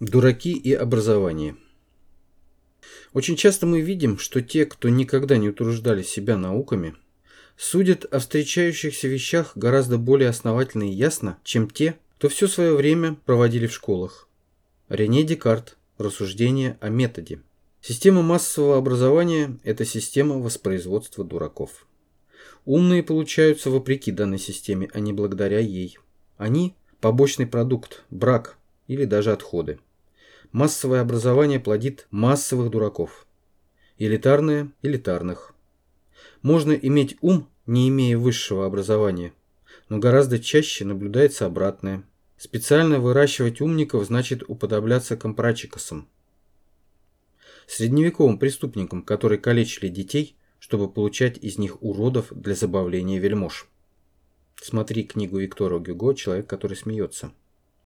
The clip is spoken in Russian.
Дураки и образование. Очень часто мы видим, что те, кто никогда не утруждали себя науками, судят о встречающихся вещах гораздо более основательно и ясно, чем те, кто все свое время проводили в школах. Рене Декарт. Рассуждение о методе. Система массового образования – это система воспроизводства дураков. Умные получаются вопреки данной системе, а не благодаря ей. Они – побочный продукт, брак – или даже отходы. Массовое образование плодит массовых дураков. Элитарное – элитарных. Можно иметь ум, не имея высшего образования, но гораздо чаще наблюдается обратное. Специально выращивать умников значит уподобляться компрачикосам. Средневековым преступникам, которые калечили детей, чтобы получать из них уродов для забавления вельмож. Смотри книгу Виктора Гюго «Человек, который смеется».